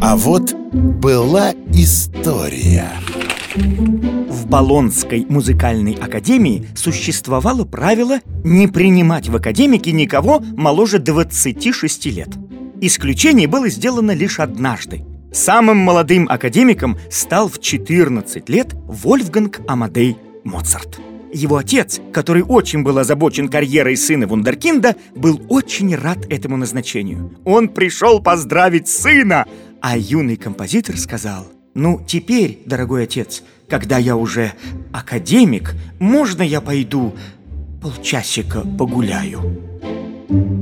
А вот была история. В Болонской музыкальной академии существовало правило не принимать в академики никого моложе 26 лет. Исключение было сделано лишь однажды. Самым молодым академиком стал в 14 лет Вольфганг Амадей Моцарт. Его отец, который очень был озабочен карьерой сына Вундеркинда, был очень рад этому назначению. Он пришел поздравить сына, а юный композитор сказал, «Ну, теперь, дорогой отец, когда я уже академик, можно я пойду полчасика погуляю?» Thank you.